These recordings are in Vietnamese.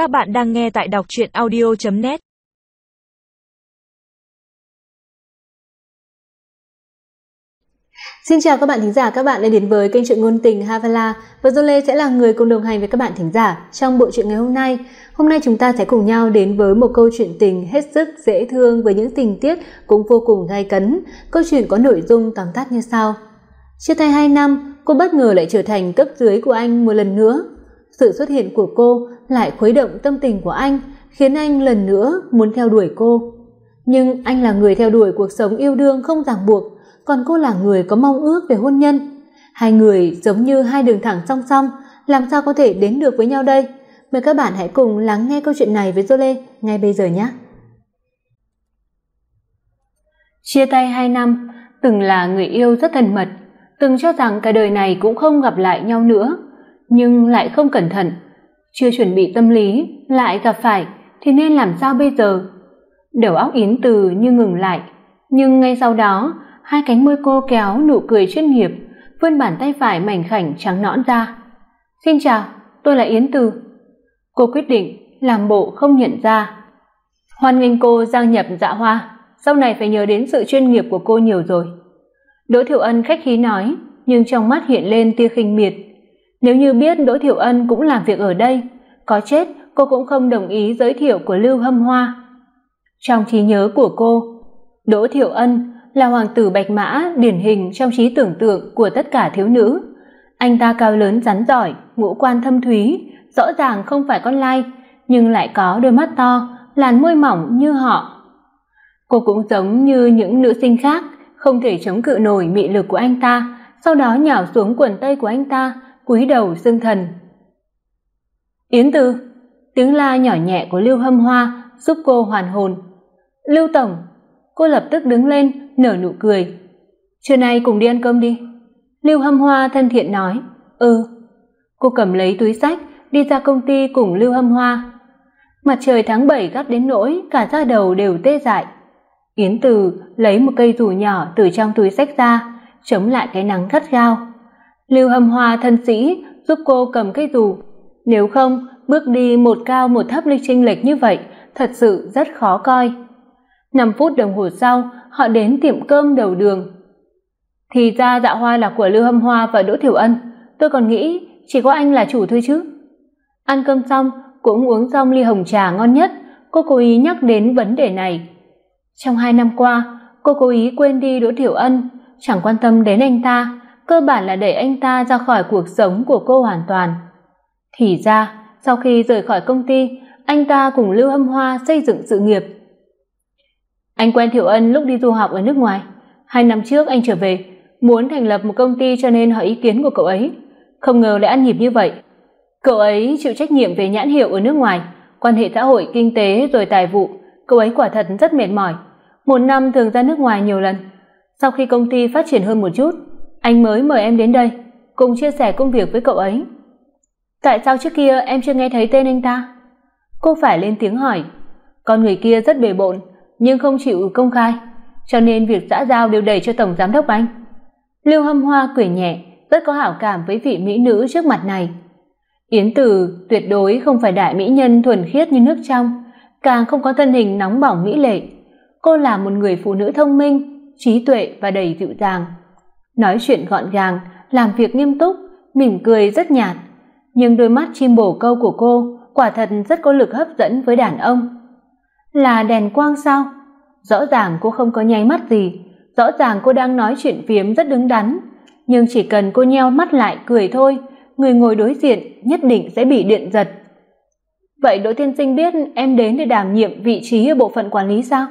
Các bạn đang nghe tại đọc chuyện audio.net Xin chào các bạn thính giả, các bạn đã đến với kênh truyện ngôn tình Havala và Dô sẽ là người cùng đồng hành với các bạn thính giả trong bộ truyện ngày hôm nay. Hôm nay chúng ta sẽ cùng nhau đến với một câu chuyện tình hết sức dễ thương với những tình tiết cũng vô cùng gay cấn. Câu chuyện có nội dung tóm tắt như sau. Chia tay 2 năm, cô bất ngờ lại trở thành cấp dưới của anh một lần nữa. Sự xuất hiện của cô lại khuấy động tâm tình của anh, khiến anh lần nữa muốn theo đuổi cô. Nhưng anh là người theo đuổi cuộc sống yêu đương không ràng buộc, còn cô là người có mong ước về hôn nhân. Hai người giống như hai đường thẳng song song, làm sao có thể đến được với nhau đây? Mời các bạn hãy cùng lắng nghe câu chuyện này với JoLe ngay bây giờ nhé. Chia tay hai năm, từng là người yêu rất thân mật, từng cho rằng cả đời này cũng không gặp lại nhau nữa, nhưng lại không cẩn thận, chưa chuẩn bị tâm lý lại gặp phải thì nên làm sao bây giờ? Đầu óc Yến Từ như ngừng lại, nhưng ngay sau đó, hai cánh môi cô kéo nụ cười chuyên nghiệp, vươn bàn tay phải mảnh khảnh trắng nõn ra. "Xin chào, tôi là Yến Từ." Cô quyết định làm bộ không nhận ra. Hoan nghênh cô gia nhập Dạ Hoa, sau này phải nhớ đến sự chuyên nghiệp của cô nhiều rồi. Đỗ Thiệu Ân khách khí nói, nhưng trong mắt hiện lên tia khinh miệt. Nếu như biết Đỗ Thiệu Ân cũng làm việc ở đây, có chết cô cũng không đồng ý giới thiệu của Lưu Hâm Hoa. Trong trí nhớ của cô, Đỗ Thiệu Ân là hoàng tử bạch mã điển hình trong trí tưởng tượng của tất cả thiếu nữ. Anh ta cao lớn rắn giỏi, ngũ quan thâm thúy, rõ ràng không phải con lai, nhưng lại có đôi mắt to, làn môi mỏng như họ. Cô cũng giống như những nữ sinh khác, không thể chống cự nổi mị lực của anh ta, sau đó nhào xuống quần tây của anh ta, cúi đầu xưng thần. "Yến Tư, Tiếng la nhỏ nhẹ của Lưu Hâm Hoa giúp cô hoàn hồn. "Lưu tổng!" Cô lập tức đứng lên, nở nụ cười. "Trưa nay cùng đi ăn cơm đi." Lưu Hâm Hoa thân thiện nói. "Ừ." Cô cầm lấy túi sách, đi ra công ty cùng Lưu Hâm Hoa. Mặt trời tháng 7 gắt đến nỗi cả da đầu đều tê dại. Yến Từ lấy một cây dù nhỏ từ trong túi sách ra, chống lại cái nắng gắt gao. Lưu Hâm Hoa thân sĩ giúp cô cầm cây dù, nếu không, bước đi một cao một thấp lịch chênh lệch như vậy, thật sự rất khó coi. 5 phút đồng hồ sau, họ đến tiệm cơm đầu đường. Thì ra Dạ Hoa là của Lưu Hâm Hoa và Đỗ Thiểu Ân, tôi còn nghĩ chỉ có anh là chủ thôi chứ. Ăn cơm xong, cũng uống xong ly hồng trà ngon nhất, cô cố ý nhắc đến vấn đề này. Trong hai năm qua, cô cố ý quên đi Đỗ Thiểu Ân, chẳng quan tâm đến anh ta, cơ bản là đẩy anh ta ra khỏi cuộc sống của cô hoàn toàn. Thì ra, sau khi rời khỏi công ty, anh ta cùng Lưu Hâm Hoa xây dựng sự nghiệp. Anh quen Thiệu Ân lúc đi du học ở nước ngoài, hai năm trước anh trở về, muốn thành lập một công ty cho nên hỏi ý kiến của cậu ấy, không ngờ lại ăn nhịp như vậy. Cậu ấy chịu trách nhiệm về nhãn hiệu ở nước ngoài, quan hệ xã hội, kinh tế rồi tài vụ, cậu ấy quả thật rất mệt mỏi, một năm thường ra nước ngoài nhiều lần. Sau khi công ty phát triển hơn một chút, anh mới mời em đến đây, cùng chia sẻ công việc với cậu ấy. Tại sao trước kia em chưa nghe thấy tên anh ta? Cô phải lên tiếng hỏi. Con người kia rất bề bộn, nhưng không chịu công khai, cho nên việc xã giao đều đẩy cho tổng giám đốc anh. Lưu Hâm Hoa cười nhẹ, rất có hảo cảm với vị mỹ nữ trước mặt này. Yến Từ tuyệt đối không phải đại mỹ nhân thuần khiết như nước trong, càng không có thân hình nóng bỏng mỹ lệ. Cô là một người phụ nữ thông minh, trí tuệ và đầy dịu dàng. Nói chuyện gọn gàng, làm việc nghiêm túc, mỉm cười rất nhạt, nhưng đôi mắt chim bồ câu của cô quả thật rất có lực hấp dẫn với đàn ông. Là đèn quang sao? Rõ ràng cô không có nháy mắt gì, rõ ràng cô đang nói chuyện phiếm rất đứng đắn, nhưng chỉ cần cô nheo mắt lại cười thôi, người ngồi đối diện nhất định sẽ bị điện giật. Vậy Đỗ Thiên Sinh biết em đến để đảm nhiệm vị trí ở bộ phận quản lý sao?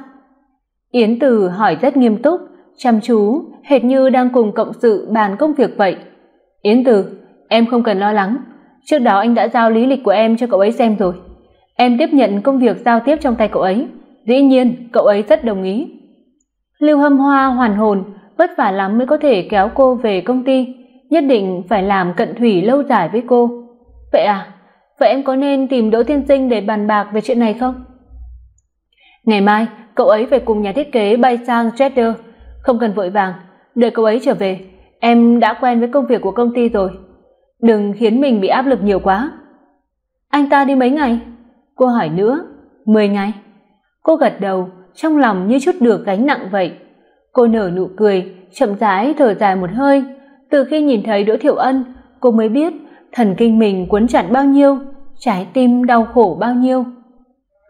Yến Từ hỏi rất nghiêm túc, chăm chú, hệt như đang cùng cộng sự bàn công việc vậy. Yến Từ, em không cần lo lắng, trước đó anh đã giao lý lịch của em cho cậu ấy xem rồi. Em tiếp nhận công việc giao tiếp trong tay cậu ấy, dĩ nhiên cậu ấy rất đồng ý. Lưu Hâm Hoa hoàn hồn, vất vả lắm mới có thể kéo cô về công ty, nhất định phải làm cận thủy lâu dài với cô. Vậy à? Vậy em có nên tìm Đỗ Thiên Sinh để bàn bạc về chuyện này không? Ngày mai, cậu ấy phải cùng nhà thiết kế bay sang Cheddar, không cần vội vàng, đợi cậu ấy trở về. Em đã quen với công việc của công ty rồi, đừng khiến mình bị áp lực nhiều quá. Anh ta đi mấy ngày? cô hỏi nữa mười ngày cô gật đầu trong lòng như chút được gánh nặng vậy cô nở nụ cười chậm rãi thở dài một hơi từ khi nhìn thấy đỗ thiệu ân cô mới biết thần kinh mình cuốn chặt bao nhiêu trái tim đau khổ bao nhiêu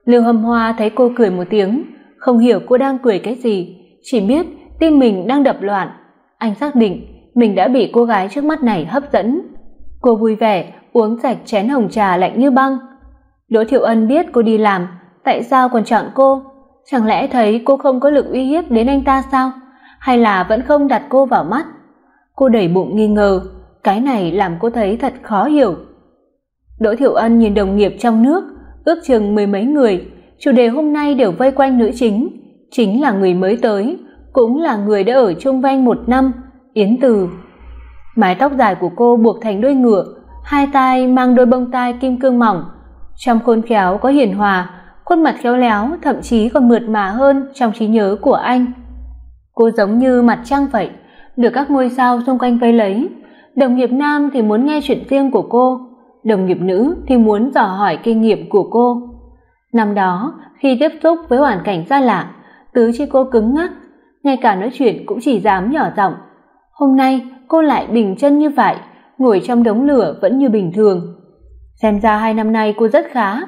lưu hâm hoa thấy cô cười một tiếng không hiểu cô đang cười cái gì chỉ biết tim mình đang đập loạn. Anh xác định mình đã bị cô gái trước mắt này hấp dẫn. Cô vui vẻ, uống sạch chén hồng trà lạnh như băng. Đỗ thiệu ân biết cô đi làm, tại sao còn chọn cô? Chẳng lẽ thấy cô không có lực uy hiếp đến anh ta sao? Hay là vẫn không đặt cô vào mắt? Cô đầy bụng nghi ngờ, cái này làm cô thấy thật khó hiểu. Đỗ thiệu ân nhìn đồng nghiệp trong nước, ước chừng mười mấy người. Chủ đề hôm nay đều vây quanh nữ chính chính là người mới tới cũng là người đã ở chung vanh một năm, yến từ. Mái tóc dài của cô buộc thành đuôi ngựa, hai tay mang đôi bông tai kim cương mỏng. Trong khôn khéo có hiền hòa, khuôn mặt khéo léo, thậm chí còn mượt mà hơn trong trí nhớ của anh. Cô giống như mặt trăng vậy, được các ngôi sao xung quanh vây lấy. Đồng nghiệp nam thì muốn nghe chuyện riêng của cô, đồng nghiệp nữ thì muốn dò hỏi kinh nghiệm của cô. Năm đó, khi tiếp xúc với hoàn cảnh xa lạ, tứ chi cô cứng ngắc ngay cả nói chuyện cũng chỉ dám nhỏ giọng. Hôm nay, cô lại bình chân như vậy, ngồi trong đống lửa vẫn như bình thường. Xem ra hai năm nay cô rất khá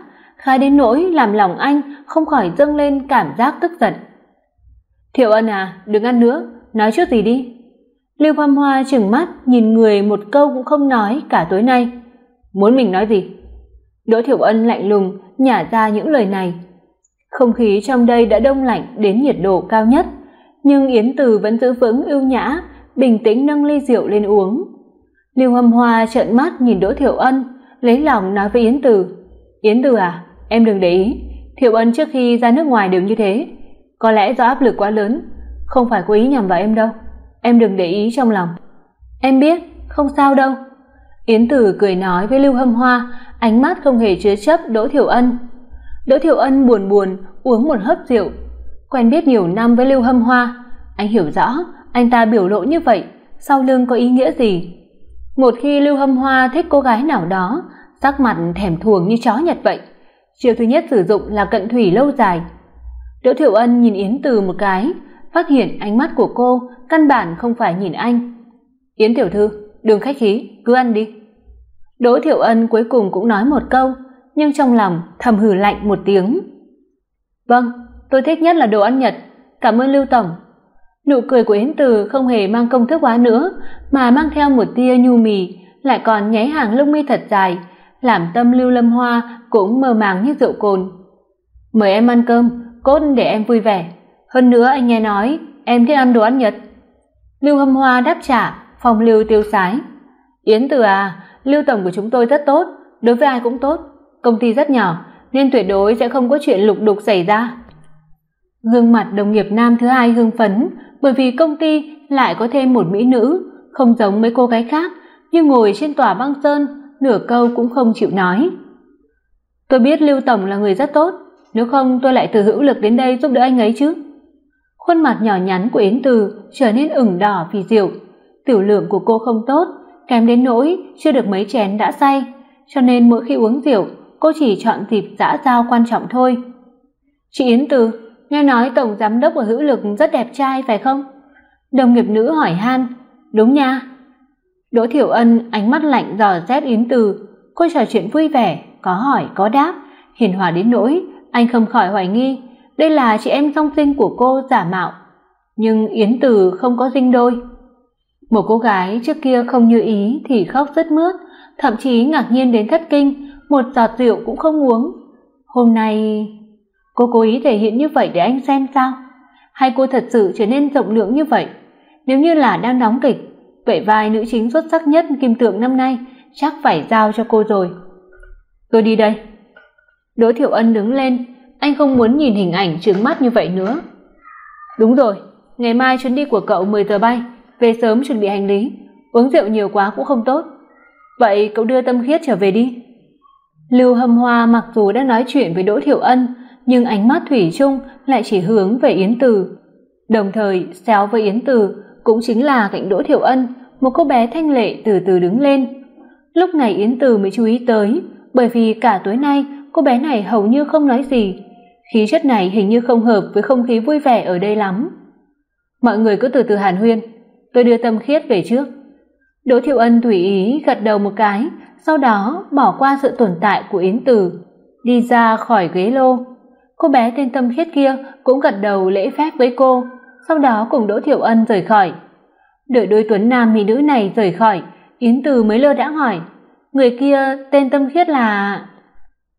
khá đến nỗi làm lòng anh không khỏi dâng lên cảm giác tức giận. Thiệu ân à đừng ăn nữa, nói chút gì đi. Lưu văn hoa trừng mắt nhìn người một câu cũng không nói cả tối nay. Muốn mình nói gì? Đỗ thiệu ân lạnh lùng nhả ra những lời này. Không khí trong đây đã đông lạnh đến nhiệt độ cao nhất nhưng yến từ vẫn giữ vững ưu nhã, bình tĩnh nâng ly rượu lên uống. Lưu hâm hoa trợn mắt nhìn đỗ thiệu ân, lấy lòng nói với yến từ yến từ à em đừng để ý. Thiệu ân trước khi ra nước ngoài đều như thế. Có lẽ do áp lực quá lớn, không phải cố ý nhằm vào em đâu. Em đừng để ý trong lòng. Em biết, không sao đâu. Yến Từ cười nói với lưu hâm hoa, ánh mắt không hề chứa chấp đỗ thiểu ân. Đỗ thiểu ân buồn buồn uống một hớp rượu quen biết nhiều năm với lưu hâm hoa. Anh hiểu rõ, anh ta biểu lộ như vậy, sau lưng có ý nghĩa gì? Một khi lưu hâm hoa thích cô gái nào đó, sắc mặt thèm thuồng như chó nhật vậy. Chiều thứ nhất sử dụng là cận thủy lâu dài. Đỗ thiểu ân nhìn yến từ một cái, phát hiện ánh mắt của cô căn bản không phải nhìn anh. Yến tiểu thư, đừng khách khí, cứ ăn đi. Đỗ thiểu ân cuối cùng cũng nói một câu, nhưng trong lòng thầm hừ lạnh một tiếng. Vâng tôi thích nhất là đồ ăn nhật. Cảm ơn lưu tổng. Nụ cười của yến từ không hề mang công thức hóa nữa, mà mang theo một tia nhu mì, lại còn nháy hàng lông mi thật dài, làm tâm lưu lâm hoa cũng mơ màng như rượu cồn. Mời em ăn cơm, cốt để em vui vẻ. Hơn nữa anh nghe nói, em thích ăn đồ ăn nhật. Lưu hâm hoa đáp trả phòng lưu tiêu sái. Yến từ à lưu tổng của chúng tôi rất tốt, đối với ai cũng tốt. Công ty rất nhỏ, nên tuyệt đối sẽ không có chuyện lục đục xảy ra gương mặt đồng nghiệp nam thứ hai hưng phấn, bởi vì công ty lại có thêm một mỹ nữ, không giống mấy cô gái khác, như ngồi trên tòa băng sơn, nửa câu cũng không chịu nói. Tôi biết lưu tổng là người rất tốt, nếu không tôi lại từ hữu lực đến đây giúp đỡ anh ấy chứ. Khuôn mặt nhỏ nhắn của yến từ trở nên ửng đỏ vì rượu. Tiểu lượng của cô không tốt, kém đến nỗi chưa được mấy chén đã say, cho nên mỗi khi uống rượu, cô chỉ chọn dịp dã giao quan trọng thôi. Chị yến từ nghe nói tổng giám đốc của hữu lực rất đẹp trai, phải không? Đồng nghiệp nữ hỏi han. Đúng nha. Đỗ thiểu ân ánh mắt lạnh dò xét yến từ. Cô trò chuyện vui vẻ, có hỏi, có đáp. Hiền hòa đến nỗi, anh không khỏi hoài nghi. Đây là chị em song sinh của cô giả mạo. Nhưng yến từ không có sinh đôi. Một cô gái trước kia không như ý thì khóc rất mướt, thậm chí ngạc nhiên đến thất kinh. Một giọt rượu cũng không uống. Hôm nay cô cố ý thể hiện như vậy để anh xem sao? Hay cô thật sự trở nên rộng lượng như vậy? Nếu như là đang đóng kịch vậy vai nữ chính xuất sắc nhất kim tượng năm nay chắc phải giao cho cô rồi. Tôi đi đây. Đỗ thiệu ân đứng lên. Anh không muốn nhìn hình ảnh trướng mắt như vậy nữa. Đúng rồi, ngày mai chuyến đi của cậu mười giờ bay. Về sớm chuẩn bị hành lý. Uống rượu nhiều quá cũng không tốt. Vậy cậu đưa tâm khiết trở về đi. Lưu hâm hoa mặc dù đã nói chuyện với đỗ thiệu ân nhưng ánh mắt thủy chung lại chỉ hướng về yến từ. Đồng thời, xéo với yến từ cũng chính là cạnh đỗ thiểu ân, một cô bé thanh lệ từ từ đứng lên. Lúc này yến từ mới chú ý tới, bởi vì cả tối nay cô bé này hầu như không nói gì. Khí chất này hình như không hợp với không khí vui vẻ ở đây lắm. Mọi người cứ từ từ hàn huyên, tôi đưa tâm khiết về trước. Đỗ thiệu ân tùy ý gật đầu một cái, sau đó bỏ qua sự tồn tại của yến từ, đi ra khỏi ghế lô cô bé tên tâm khiết kia cũng gật đầu lễ phép với cô. Sau đó cùng đỗ thiểu ân rời khỏi. Đợi đôi tuấn nam mỹ nữ này rời khỏi, yến từ mới lơ đãng hỏi, người kia tên tâm khiết là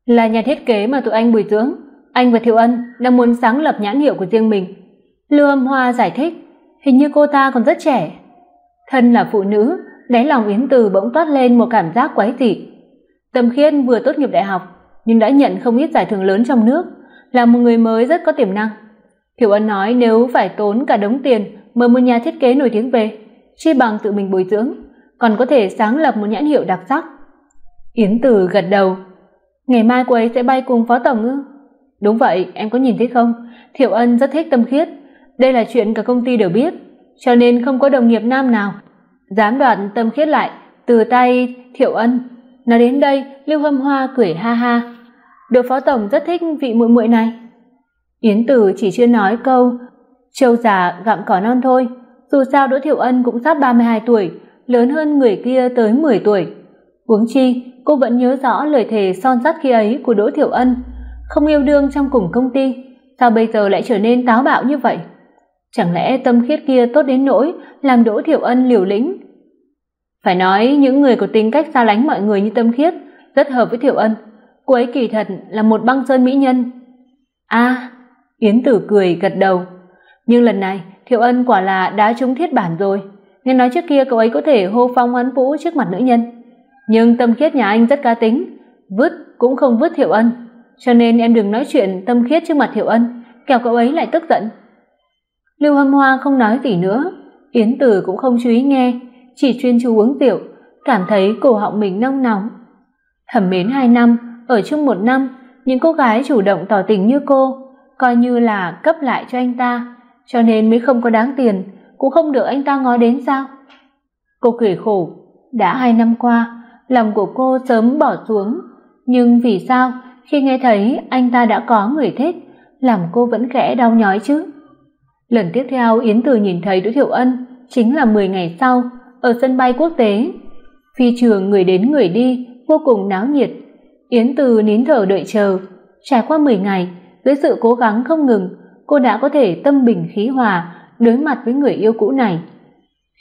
là nhà thiết kế mà tụi anh bồi dưỡng. Anh và thiệu ân đang muốn sáng lập nhãn hiệu của riêng mình. Lưu âm hoa giải thích, hình như cô ta còn rất trẻ. Thân là phụ nữ, đáy lòng yến từ bỗng toát lên một cảm giác quái dị. Tâm khiết vừa tốt nghiệp đại học, nhưng đã nhận không ít giải thưởng lớn trong nước là một người mới rất có tiềm năng. Thiệu ân nói nếu phải tốn cả đống tiền mời một nhà thiết kế nổi tiếng về, chi bằng tự mình bồi dưỡng, còn có thể sáng lập một nhãn hiệu đặc sắc. Yến từ gật đầu. Ngày mai cô ấy sẽ bay cùng phó tổng ư? Đúng vậy, em có nhìn thấy không? Thiệu ân rất thích tâm khiết. Đây là chuyện cả công ty đều biết, cho nên không có đồng nghiệp nam nào. Dám đoạt tâm khiết lại, từ tay thiệu ân. Nói đến đây, lưu hâm hoa cười ha ha được phó tổng rất thích vị muội muội này. Yến tử chỉ chưa nói câu, châu già gặm cỏ non thôi. Dù sao đỗ thiệu ân cũng sắp ba mươi hai tuổi, lớn hơn người kia tới mười tuổi. Huống chi, cô vẫn nhớ rõ lời thề son sắt khi ấy của đỗ thiệu ân, không yêu đương trong cùng công ty, sao bây giờ lại trở nên táo bạo như vậy? Chẳng lẽ tâm khiết kia tốt đến nỗi làm đỗ thiệu ân liều lĩnh? Phải nói những người có tính cách xa lánh mọi người như tâm khiết rất hợp với thiệu ân cô ấy kỳ thật là một băng sơn mỹ nhân. A yến tử cười gật đầu. Nhưng lần này, thiệu ân quả là đã trúng thiết bản rồi. Nghe nói trước kia cậu ấy có thể hô phong hoán vũ trước mặt nữ nhân. Nhưng tâm khiết nhà anh rất cá tính. Vứt cũng không vứt thiệu ân. Cho nên em đừng nói chuyện tâm khiết trước mặt thiệu ân. Kẻo cậu ấy lại tức giận. Lưu hâm hoa không nói gì nữa. Yến tử cũng không chú ý nghe. Chỉ chuyên chú uống rượu. Cảm thấy cổ họng mình nông nóng. Thẩm mến hai năm ở chung một năm những cô gái chủ động tỏ tình như cô, coi như là cấp lại cho anh ta, cho nên mới không có đáng tiền, cũng không được anh ta ngó đến sao. Cô cười khổ, đã hai năm qua, lòng của cô sớm bỏ xuống, nhưng vì sao khi nghe thấy anh ta đã có người thích làm cô vẫn khẽ đau nhói chứ? Lần tiếp theo yến từ nhìn thấy đỗ thiệu ân, chính là mười ngày sau, ở sân bay quốc tế, phi trường người đến người đi, vô cùng náo nhiệt yến từ nín thở đợi chờ. Trải qua mười ngày, dưới sự cố gắng không ngừng, cô đã có thể tâm bình khí hòa, đối mặt với người yêu cũ này.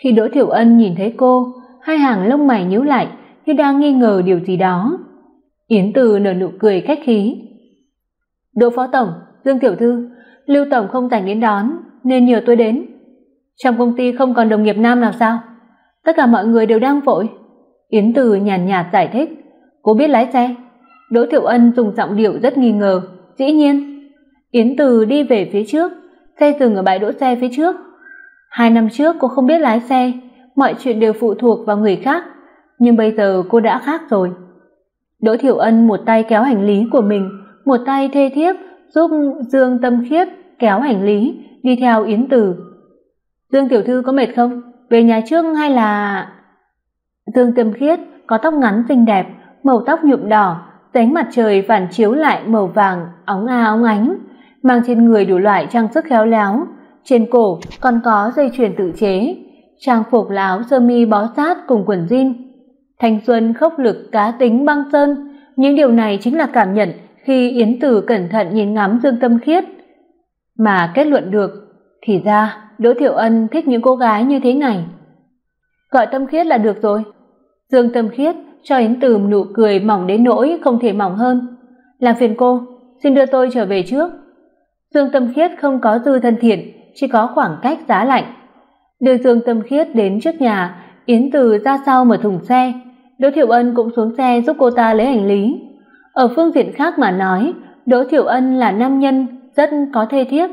Khi đỗ thiểu ân nhìn thấy cô, hai hàng lông mày nhíu lại như đang nghi ngờ điều gì đó. Yến từ nở nụ cười khách khí. Đỗ phó tổng, dương tiểu thư, lưu tổng không rảnh đến đón, nên nhờ tôi đến. Trong công ty không còn đồng nghiệp nam nào sao? Tất cả mọi người đều đang vội. Yến từ nhàn nhạt giải thích. Cô biết lái xe đỗ thiệu ân dùng giọng điệu rất nghi ngờ. Dĩ nhiên, yến từ đi về phía trước, xe dừng ở bãi đỗ xe phía trước. Hai năm trước cô không biết lái xe, mọi chuyện đều phụ thuộc vào người khác, nhưng bây giờ cô đã khác rồi. Đỗ thiểu ân một tay kéo hành lý của mình, một tay thê thiếp giúp dương tâm khiết kéo hành lý đi theo yến từ. Dương tiểu thư có mệt không? Về nhà trước hay là dương tâm khiết có tóc ngắn xinh đẹp, màu tóc nhuộm đỏ ánh mặt trời phản chiếu lại màu vàng, óng a óng ánh, mang trên người đủ loại trang sức khéo léo. Trên cổ còn có dây chuyền tự chế, trang phục là áo sơ mi bó sát cùng quần jean. Thanh xuân khốc lực cá tính băng sơn, những điều này chính là cảm nhận khi yến tử cẩn thận nhìn ngắm dương tâm khiết. Mà kết luận được, thì ra đỗ thiệu ân thích những cô gái như thế này. Gọi tâm khiết là được rồi. Dương tâm khiết cho yến từ nụ cười mỏng đến nỗi không thể mỏng hơn. Làm phiền cô, xin đưa tôi trở về trước. Dương tâm khiết không có dư thân thiện, chỉ có khoảng cách giá lạnh. Đưa dương tâm khiết đến trước nhà, yến từ ra sau mở thùng xe. Đỗ thiệu ân cũng xuống xe giúp cô ta lấy hành lý. Ở phương diện khác mà nói, đỗ thiệu ân là nam nhân rất có thê thiếp,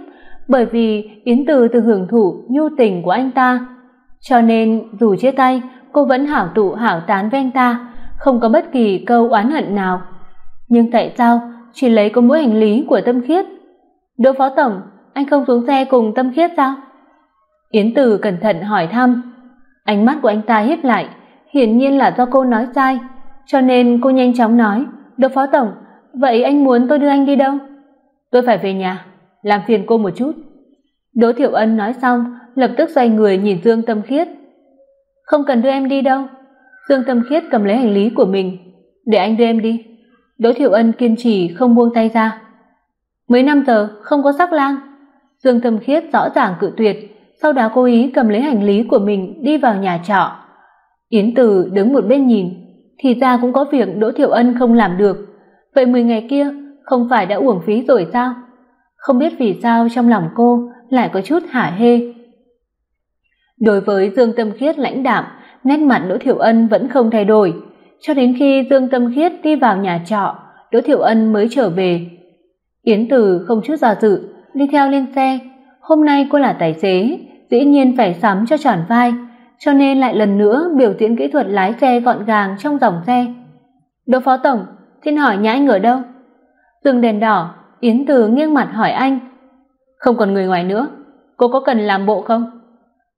bởi vì yến từ từng hưởng thụ nhu tình của anh ta. Cho nên dù chia tay, cô vẫn hảo tụ, hảo tán với anh ta không có bất kỳ câu oán hận nào. Nhưng tại sao chỉ lấy có mỗi hành lý của tâm khiết? Đỗ phó tổng, anh không xuống xe cùng tâm khiết sao? Yến từ cẩn thận hỏi thăm. Ánh mắt của anh ta híp lại, hiển nhiên là do cô nói sai, cho nên cô nhanh chóng nói, đỗ phó tổng, vậy anh muốn tôi đưa anh đi đâu? Tôi phải về nhà, làm phiền cô một chút. Đỗ thiệu ân nói xong, lập tức xoay người nhìn dương tâm khiết. Không cần đưa em đi đâu dương tâm khiết cầm lấy hành lý của mình. Để anh đưa em đi. Đỗ thiệu ân kiên trì không buông tay ra. Mấy năm giờ không có sắc lang. Dương tâm khiết rõ ràng cự tuyệt. Sau đó cố ý cầm lấy hành lý của mình đi vào nhà trọ. Yến từ đứng một bên nhìn. Thì ra cũng có việc đỗ thiệu ân không làm được. Vậy mười ngày kia, không phải đã uổng phí rồi sao? Không biết vì sao trong lòng cô lại có chút hả hê. Đối với dương tâm khiết lãnh đạm nét mặt đỗ thiểu ân vẫn không thay đổi. Cho đến khi dương tâm khiết đi vào nhà trọ, đỗ thiểu ân mới trở về. Yến từ không chút do dự, đi theo lên xe. Hôm nay cô là tài xế, dĩ nhiên phải sắm cho tròn vai, cho nên lại lần nữa biểu diễn kỹ thuật lái xe gọn gàng trong dòng xe. Đỗ phó tổng, xin hỏi nhà anh ở đâu? Dừng đèn đỏ, yến từ nghiêng mặt hỏi anh. Không còn người ngoài nữa, cô có cần làm bộ không?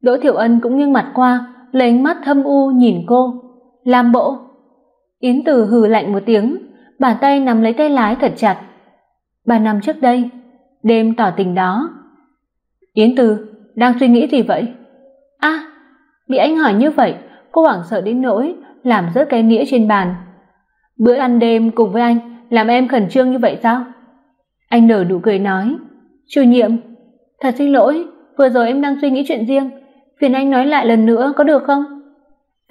Đỗ thiểu ân cũng nghiêng mặt qua lấy ánh mắt thâm u nhìn cô. Làm bộ yến từ hừ lạnh một tiếng, bàn tay nắm lấy tay lái thật chặt. Ba năm trước đây, đêm tỏ tình đó. Yến từ đang suy nghĩ gì vậy? A, bị anh hỏi như vậy, cô hoảng sợ đến nỗi làm rớt cái nĩa trên bàn. Bữa ăn đêm cùng với anh làm em khẩn trương như vậy sao? Anh nở nụ cười nói, chủ nhiệm, thật xin lỗi, vừa rồi em đang suy nghĩ chuyện riêng phiền anh nói lại lần nữa, có được không?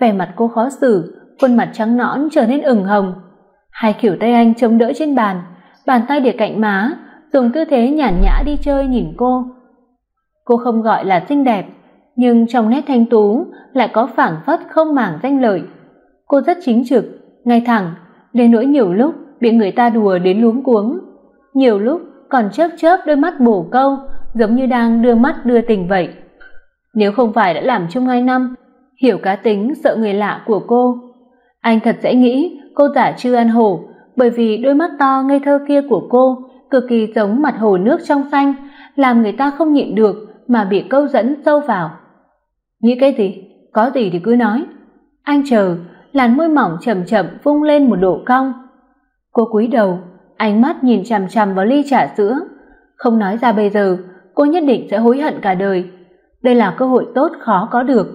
Vẻ mặt cô khó xử, khuôn mặt trắng nõn trở nên ửng hồng. Hai kiểu tay anh chống đỡ trên bàn bàn tay để cạnh má, dùng tư thế nhàn nhã đi chơi nhìn cô. Cô không gọi là xinh đẹp, nhưng trong nét thanh tú lại có phảng phất không màng danh lợi. Cô rất chính trực, ngay thẳng, đến nỗi nhiều lúc bị người ta đùa đến luống cuống. Nhiều lúc còn chớp chớp đôi mắt bổ câu, giống như đang đưa mắt đưa tình vậy nếu không phải đã làm chung hai năm, hiểu cá tính, sợ người lạ của cô. Anh thật dễ nghĩ, cô giả chưa ăn hổ bởi vì đôi mắt to ngây thơ kia của cô cực kỳ giống mặt hồ nước trong xanh, làm người ta không nhịn được mà bị câu dẫn sâu vào. Nghĩ cái gì? Có gì thì cứ nói. Anh chờ, làn môi mỏng chậm chậm vung lên một độ cong. Cô cúi đầu, ánh mắt nhìn chằm chằm vào ly trà sữa. Không nói ra bây giờ, cô nhất định sẽ hối hận cả đời đây là cơ hội tốt khó có được.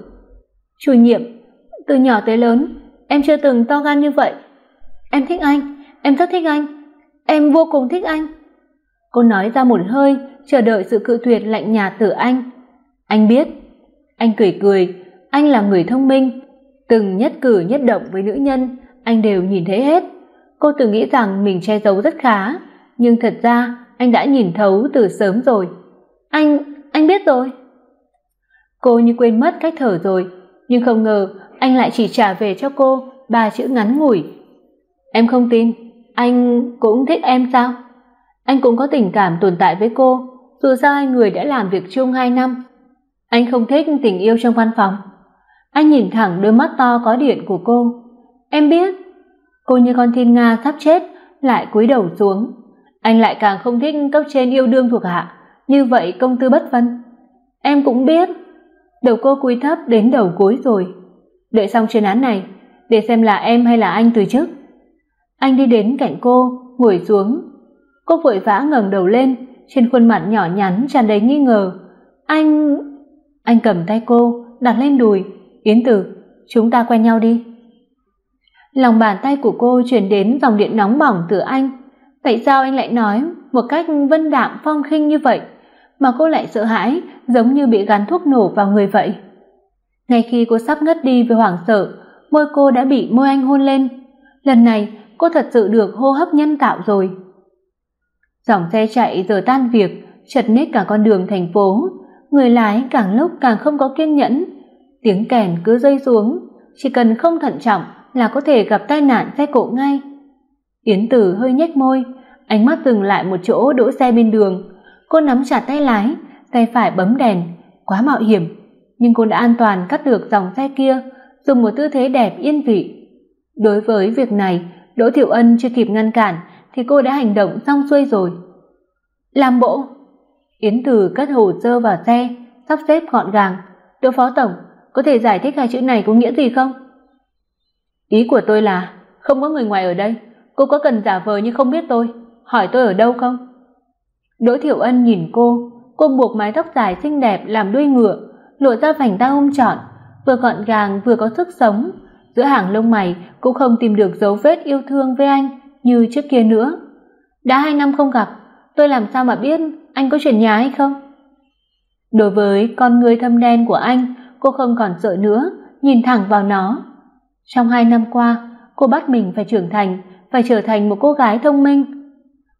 Chủ nhiệm, từ nhỏ tới lớn, em chưa từng to gan như vậy. Em thích anh, em rất thích anh, em vô cùng thích anh. Cô nói ra một hơi, chờ đợi sự cự tuyệt lạnh nhạt từ anh. Anh biết, anh cười cười, anh là người thông minh. Từng nhất cử nhất động với nữ nhân, anh đều nhìn thấy hết. Cô từng nghĩ rằng mình che giấu rất khá, nhưng thật ra anh đã nhìn thấu từ sớm rồi. Anh anh biết rồi cô như quên mất cách thở rồi, nhưng không ngờ anh lại chỉ trả về cho cô ba chữ ngắn ngủi. Em không tin, anh cũng thích em sao? Anh cũng có tình cảm tồn tại với cô, dù sao hai người đã làm việc chung hai năm. Anh không thích tình yêu trong văn phòng. Anh nhìn thẳng đôi mắt to có điện của cô. Em biết, cô như con thiên nga sắp chết, lại cúi đầu xuống. Anh lại càng không thích cấp trên yêu đương thuộc hạ, như vậy công tư bất phân. Em cũng biết đầu cô cúi thấp đến đầu gối rồi. Đợi xong chuyên án này, để xem là em hay là anh từ chức anh đi đến cạnh cô, ngồi xuống. Cô vội vã ngẩng đầu lên, trên khuôn mặt nhỏ nhắn tràn đầy nghi ngờ. Anh anh cầm tay cô, đặt lên đùi. Yến tử, chúng ta quen nhau đi. Lòng bàn tay của cô truyền đến dòng điện nóng bỏng từ anh. Tại sao anh lại nói một cách vân đạm phong khinh như vậy? Mà cô lại sợ hãi, giống như bị gắn thuốc nổ vào người vậy. Ngay khi cô sắp ngất đi vì hoảng sợ, môi cô đã bị môi anh hôn lên. Lần này, cô thật sự được hô hấp nhân tạo rồi. Dòng xe chạy giờ tan việc, chật ních cả con đường thành phố. Người lái càng lúc càng không có kiên nhẫn. Tiếng kèn cứ rơi xuống. Chỉ cần không thận trọng là có thể gặp tai nạn xe cộ ngay. Yến tử hơi nhếch môi, ánh mắt dừng lại một chỗ đỗ xe bên đường cô nắm chặt tay lái tay phải bấm đèn. Quá mạo hiểm nhưng cô đã an toàn cắt được dòng xe kia dùng một tư thế đẹp yên vị. Đối với việc này đỗ thiểu ân chưa kịp ngăn cản thì cô đã hành động xong xuôi rồi. Làm bộ. Yến từ cất hồ sơ vào xe sắp xếp gọn gàng. Đỗ phó tổng có thể giải thích hai chữ này có nghĩa gì không? Ý của tôi là không có người ngoài ở đây. Cô có cần giả vờ như không biết tôi, hỏi tôi ở đâu không? Đỗ Thiểu Ân nhìn cô, cô buộc mái tóc dài xinh đẹp làm đuôi ngựa, lộ ra vành tai ôm trọn, vừa gọn gàng vừa có sức sống, giữa hàng lông mày cũng không tìm được dấu vết yêu thương với anh như trước kia nữa. Đã hai năm không gặp, tôi làm sao mà biết anh có chuyển nhà hay không? Đối với con người thâm đen của anh, cô không còn sợ nữa, nhìn thẳng vào nó. Trong hai năm qua, cô bắt mình phải trưởng thành, phải trở thành một cô gái thông minh.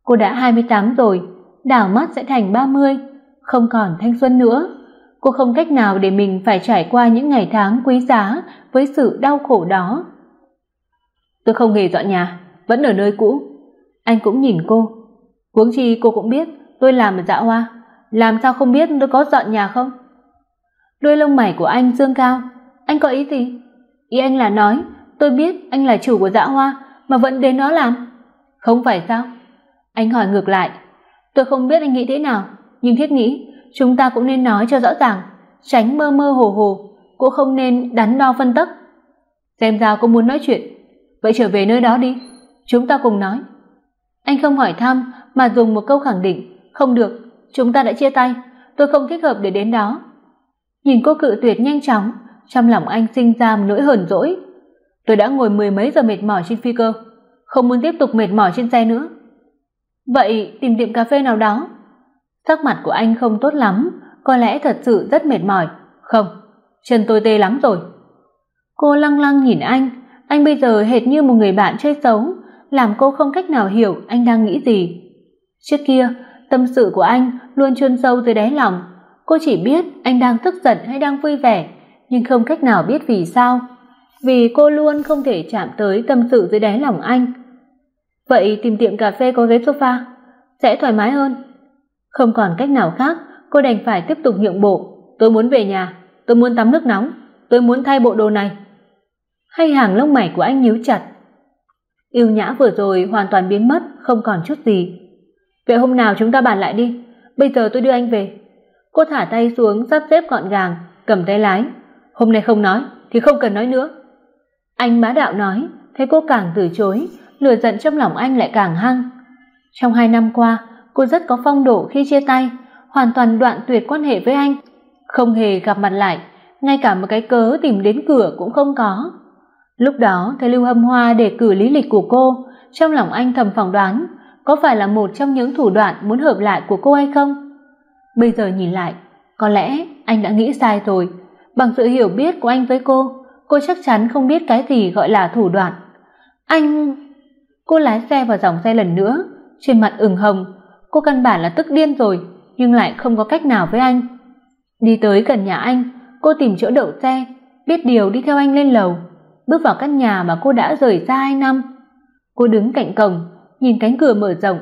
Cô đã 28 rồi, đảo mắt sẽ thành 30, không còn thanh xuân nữa. Cô không cách nào để mình phải trải qua những ngày tháng quý giá với sự đau khổ đó. Tôi không hề dọn nhà, vẫn ở nơi cũ. Anh cũng nhìn cô. Huống chi cô cũng biết tôi làm ở Dạ Hoa, làm sao không biết tôi có dọn nhà không? Đôi lông mày của anh dương cao, anh có ý gì? Ý anh là nói, tôi biết anh là chủ của Dạ Hoa mà vẫn đến đó làm. Không phải sao? Anh hỏi ngược lại, tôi không biết anh nghĩ thế nào, nhưng thiết nghĩ chúng ta cũng nên nói cho rõ ràng, tránh mơ mơ hồ hồ, cũng không nên đắn đo phân tích. Xem ra cô muốn nói chuyện, vậy trở về nơi đó đi, chúng ta cùng nói. Anh không hỏi thăm mà dùng một câu khẳng định, không được, chúng ta đã chia tay, tôi không thích hợp để đến đó. Nhìn cô cự tuyệt nhanh chóng, trong lòng anh sinh ra một nỗi hờn dỗi. Tôi đã ngồi mười mấy giờ mệt mỏi trên phi cơ, không muốn tiếp tục mệt mỏi trên xe nữa. Vậy tìm tiệm cà phê nào đó. Sắc mặt của anh không tốt lắm, có lẽ thật sự rất mệt mỏi. Không, chân tôi tê lắm rồi. Cô lăng lăng nhìn anh, anh bây giờ hệt như một người bạn chơi xấu, làm cô không cách nào hiểu anh đang nghĩ gì. Trước kia, tâm sự của anh luôn chôn sâu dưới đáy lòng, cô chỉ biết anh đang tức giận hay đang vui vẻ, nhưng không cách nào biết vì sao. Vì cô luôn không thể chạm tới tâm sự dưới đáy lòng anh. Vậy tìm tiệm cà phê có ghế sofa sẽ thoải mái hơn. Không còn cách nào khác, cô đành phải tiếp tục nhượng bộ. Tôi muốn về nhà, tôi muốn tắm nước nóng, tôi muốn thay bộ đồ này. Hay hàng lông mày của anh nhíu chặt. Yêu nhã vừa rồi hoàn toàn biến mất, không còn chút gì. Vậy hôm nào chúng ta bàn lại đi, bây giờ tôi đưa anh về. Cô thả tay xuống sắp xếp gọn gàng, cầm tay lái. Hôm nay không nói thì không cần nói nữa. Anh bá đạo nói, thấy cô càng từ chối, lửa giận trong lòng anh lại càng hăng. Trong hai năm qua, cô rất có phong độ khi chia tay, hoàn toàn đoạn tuyệt quan hệ với anh, không hề gặp mặt lại, ngay cả một cái cớ tìm đến cửa cũng không có. Lúc đó, thấy Lưu Hâm Hoa đề cử lý lịch của cô, trong lòng anh thầm phỏng đoán, có phải là một trong những thủ đoạn muốn hợp lại của cô hay không? Bây giờ nhìn lại, có lẽ anh đã nghĩ sai rồi, bằng sự hiểu biết của anh với cô, cô chắc chắn không biết cái gì gọi là thủ đoạn. Anh Cô lái xe vào dòng xe lần nữa, trên mặt ửng hồng, cô căn bản là tức điên rồi, nhưng lại không có cách nào với anh. Đi tới gần nhà anh, cô tìm chỗ đậu xe, biết điều đi theo anh lên lầu, bước vào căn nhà mà cô đã rời xa hai năm. Cô đứng cạnh cổng, nhìn cánh cửa mở rộng,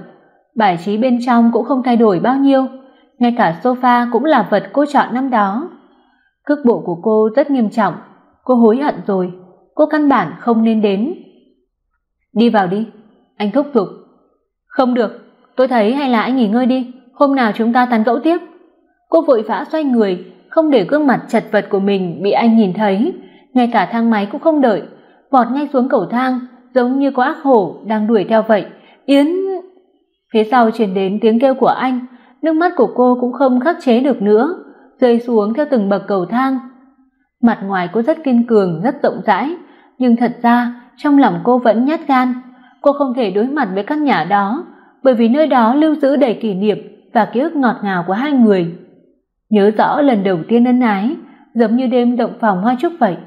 bài trí bên trong cũng không thay đổi bao nhiêu, ngay cả sofa cũng là vật cô chọn năm đó. Cước bộ của cô rất nghiêm trọng, cô hối hận rồi, cô căn bản không nên đến. Đi vào đi, anh thúc giục. Không được, tôi thấy hay là anh nghỉ ngơi đi, hôm nào chúng ta tán gẫu tiếp. Cô vội vã xoay người, không để gương mặt chật vật của mình bị anh nhìn thấy, ngay cả thang máy cũng không đợi, vọt ngay xuống cầu thang, giống như có ác hổ đang đuổi theo vậy. Yến! Phía sau truyền đến tiếng kêu của anh, nước mắt của cô cũng không khắc chế được nữa, rơi xuống theo từng bậc cầu thang. Mặt ngoài cô rất kiên cường, rất rộng rãi, nhưng thật ra trong lòng cô vẫn nhát gan, cô không thể đối mặt với căn nhà đó, bởi vì nơi đó lưu giữ đầy kỷ niệm và ký ức ngọt ngào của hai người. Nhớ rõ lần đầu tiên ân ái, giống như đêm động phòng hoa trúc vậy,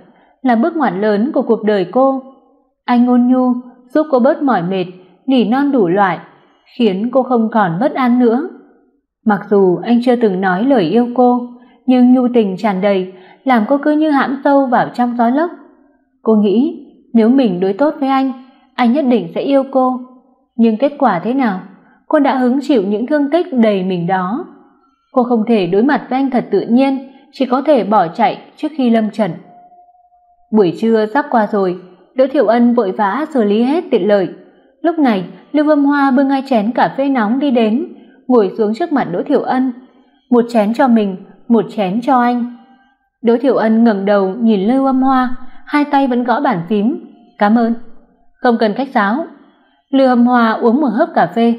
là bước ngoặt lớn của cuộc đời cô. Anh ôn nhu giúp cô bớt mỏi mệt, nỉ non đủ loại, khiến cô không còn bất an nữa. Mặc dù anh chưa từng nói lời yêu cô, nhưng nhu tình tràn đầy làm cô cứ như hãm sâu vào trong gió lốc. Cô nghĩ nếu mình đối tốt với anh, anh nhất định sẽ yêu cô. Nhưng kết quả thế nào? Cô đã hứng chịu những thương tích đầy mình đó. Cô không thể đối mặt với anh thật tự nhiên, chỉ có thể bỏ chạy trước khi lâm trận. Buổi trưa sắp qua rồi, Đỗ Thiểu Ân vội vã xử lý hết tiện lợi. Lúc này, Lưu Vâm Hoa bưng hai chén cà phê nóng đi đến, ngồi xuống trước mặt Đỗ Thiểu Ân, một chén cho mình, một chén cho anh. Đỗ Thiểu Ân ngẩng đầu nhìn Lưu Vâm Hoa, hai tay vẫn gõ bàn phím, "Cảm ơn." "Không cần khách sáo." Lưu Hâm hòa uống một hớp cà phê,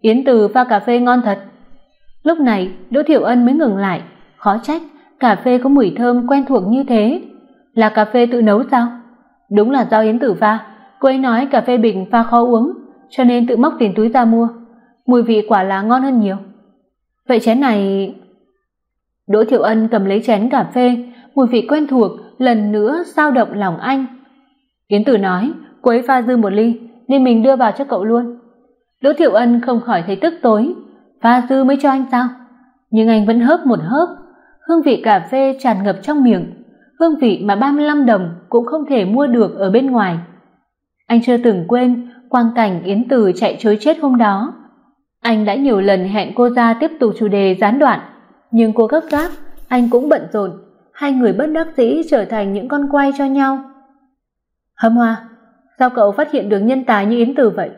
Yến Từ pha cà phê ngon thật. Lúc này, Đỗ Thiểu Ân mới ngừng lại, khó trách cà phê có mùi thơm quen thuộc như thế. Là cà phê tự nấu sao? Đúng là do Yến Tử pha, cô ấy nói cà phê bình pha khó uống, cho nên tự móc tiền túi ra mua. Mùi vị quả là ngon hơn nhiều. Vậy chén này Đỗ Thiệu Ân cầm lấy chén cà phê, mùi vị quen thuộc lần nữa sao động lòng anh. Yến Tử nói, cô ấy pha dư một ly, nên mình đưa vào cho cậu luôn. Đỗ Thiệu Ân không khỏi thấy tức tối, pha dư mới cho anh sao? Nhưng anh vẫn hớp một hớp, hương vị cà phê tràn ngập trong miệng, hương vị mà 35 đồng cũng không thể mua được ở bên ngoài. Anh chưa từng quên quang cảnh Yến Tử chạy trối chết hôm đó. Anh đã nhiều lần hẹn cô ra tiếp tục chủ đề gián đoạn, nhưng cô gấp gáp, anh cũng bận rộn, hai người bất đắc dĩ trở thành những con quay cho nhau. Hâm Hoa, sao cậu phát hiện được nhân tài như Yến Tử vậy?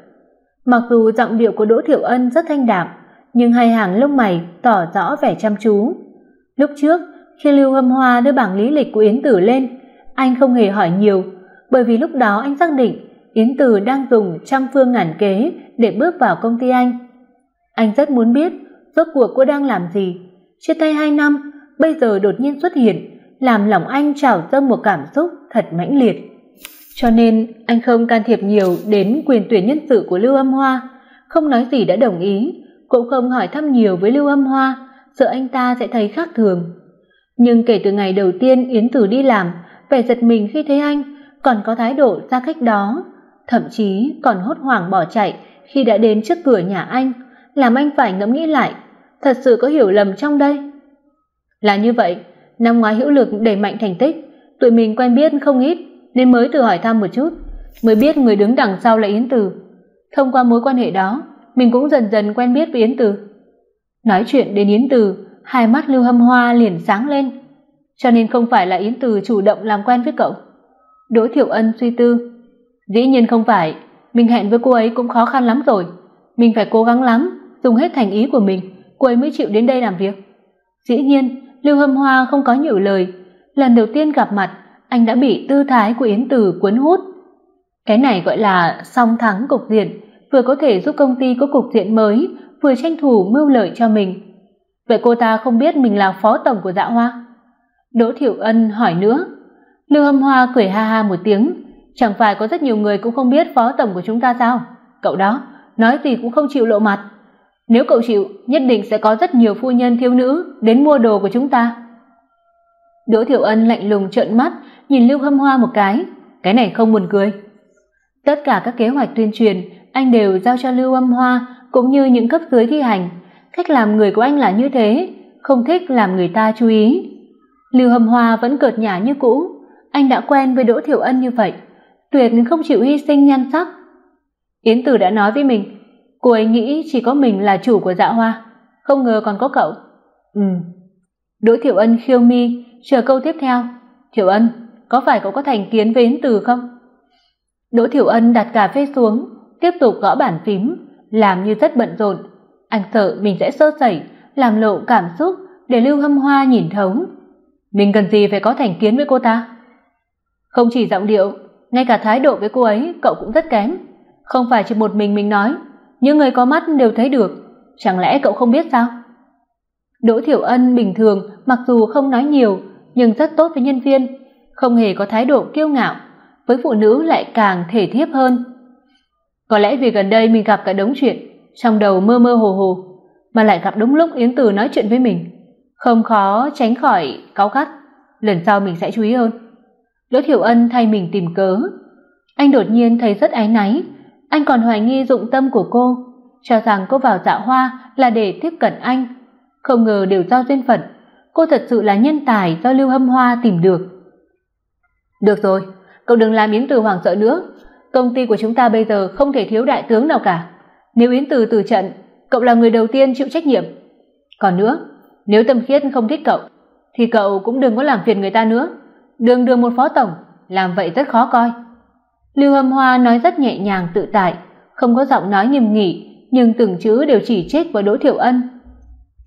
Mặc dù giọng điệu của Đỗ Thiểu Ân rất thanh đạm, nhưng hai hàng lông mày tỏ rõ vẻ chăm chú. Lúc trước, khi Lưu Hâm Hoa đưa bảng lý lịch của Yến Tử lên, anh không hề hỏi nhiều, bởi vì lúc đó anh xác định Yến Tử đang dùng trăm phương ngàn kế để bước vào công ty anh. Anh rất muốn biết rốt cuộc cô đang làm gì. Chia tay hai năm, bây giờ đột nhiên xuất hiện, làm lòng anh trào dâng một cảm xúc thật mãnh liệt. Cho nên anh không can thiệp nhiều đến quyền tuyển nhân sự của Lưu Âm Hoa, không nói gì đã đồng ý, cũng không hỏi thăm nhiều với Lưu Âm Hoa, sợ anh ta sẽ thấy khác thường. Nhưng kể từ ngày đầu tiên Yến Tử đi làm, vẻ giật mình khi thấy anh còn có thái độ ra cách đó, thậm chí còn hốt hoảng bỏ chạy khi đã đến trước cửa nhà anh, làm anh phải ngẫm nghĩ lại, thật sự có hiểu lầm trong đây. Là như vậy, năm ngoái hữu lực đẩy mạnh thành tích, tụi mình quen biết không ít nên mới tự hỏi thăm một chút, mới biết người đứng đằng sau là Yến Từ. Thông qua mối quan hệ đó, mình cũng dần dần quen biết với Yến Từ. Nói chuyện đến Yến Từ, hai mắt Lưu Hâm Hoa liền sáng lên, cho nên không phải là Yến Từ chủ động làm quen với cậu. Đỗ Thiểu Ân suy tư, dĩ nhiên không phải, mình hẹn với cô ấy cũng khó khăn lắm rồi, mình phải cố gắng lắm, dùng hết thành ý của mình, cô ấy mới chịu đến đây làm việc. Dĩ nhiên, Lưu Hâm Hoa không có nhiều lời, lần đầu tiên gặp mặt, anh đã bị tư thái của Yến Từ cuốn hút. Cái này gọi là song thắng cục diện, vừa có thể giúp công ty có cục diện mới, vừa tranh thủ mưu lợi cho mình. Vậy cô ta không biết mình là phó tổng của Dạ Hoa? Đỗ Thiểu Ân hỏi nữa. Lưu Hâm Hoa cười ha ha một tiếng, chẳng phải có rất nhiều người cũng không biết phó tổng của chúng ta sao? Cậu đó, nói gì cũng không chịu lộ mặt. Nếu cậu chịu, nhất định sẽ có rất nhiều phu nhân thiếu nữ đến mua đồ của chúng ta. Đỗ Thiểu Ân lạnh lùng trợn mắt, nhìn Lưu Hâm Hoa một cái, cái này không buồn cười. Tất cả các kế hoạch tuyên truyền anh đều giao cho Lưu Hâm Hoa cũng như những cấp dưới thi hành, cách làm người của anh là như thế, không thích làm người ta chú ý. Lưu Hâm Hoa vẫn cợt nhả như cũ, anh đã quen với Đỗ Thiểu Ân như vậy, tuyệt không chịu hy sinh nhan sắc. Yến Tử đã nói với mình, cô ấy nghĩ chỉ có mình là chủ của Dạ Hoa, không ngờ còn có cậu. Ừm. Đỗ Thiệu Ân khiêu mi, chờ câu tiếp theo. Thiệu Ân, có phải cậu có thành kiến với Yến từ không?" Đỗ Thiệu Ân đặt cà phê xuống, tiếp tục gõ bàn phím, làm như rất bận rộn. Anh sợ mình sẽ sơ sẩy, làm lộ cảm xúc để Lưu Hâm Hoa nhìn thấu. Mình cần gì phải có thành kiến với cô ta? Không chỉ giọng điệu, ngay cả thái độ với cô ấy cậu cũng rất kém. Không phải chỉ một mình mình nói, những người có mắt đều thấy được, chẳng lẽ cậu không biết sao? Đỗ Thiểu Ân bình thường mặc dù không nói nhiều, nhưng rất tốt với nhân viên, không hề có thái độ kiêu ngạo, với phụ nữ lại càng thể thiếp hơn. Có lẽ vì gần đây mình gặp cả đống chuyện, trong đầu mơ mơ hồ hồ, mà lại gặp đúng lúc Yến Từ nói chuyện với mình, không khó tránh khỏi cáu gắt, lần sau mình sẽ chú ý hơn. Đỗ Thiểu Ân thay mình tìm cớ. Anh đột nhiên thấy rất áy náy, anh còn hoài nghi dụng tâm của cô, cho rằng cô vào Dạ Hoa là để tiếp cận anh, không ngờ đều do duyên phận, cô thật sự là nhân tài do Lưu Hâm Hoa tìm được. Được rồi, cậu đừng làm Yến Từ hoảng sợ nữa, công ty của chúng ta bây giờ không thể thiếu đại tướng nào cả. Nếu Yến Từ từ trận, cậu là người đầu tiên chịu trách nhiệm. Còn nữa, nếu Tâm Khiết không thích cậu, thì cậu cũng đừng có làm phiền người ta nữa. Đường đường một phó tổng, làm vậy rất khó coi. Lưu Hâm Hoa nói rất nhẹ nhàng tự tại, không có giọng nói nghiêm nghị, nhưng từng chữ đều chỉ trích vào Đỗ Thiệu Ân.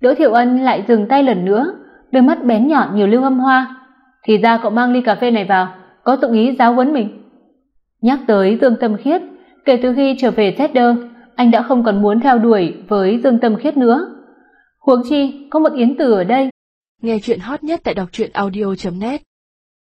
Đỗ Thiệu Ân lại dừng tay lần nữa, đôi mắt bén nhọn nhiều Lưu Hâm Hoa. Thì ra cậu mang ly cà phê này vào, có dụng ý giáo huấn mình. Nhắc tới Dương Tâm Khiết, Kể từ khi trở về Zedder, anh đã không còn muốn theo đuổi với Dương Tâm Khiết nữa. Huống chi có một Yến Tử ở đây. Nghe chuyện hot nhất tại đọc truyện audio net